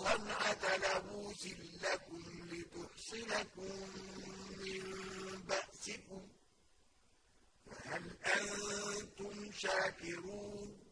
صَنْعَةَ لَبُوسٍ لَّكُمْ لِتُحْصِنَكُم مِّن بَأْسِكُمْ ۖ. فَهَلْ أَنتُمْ شَاكِرُونَ؟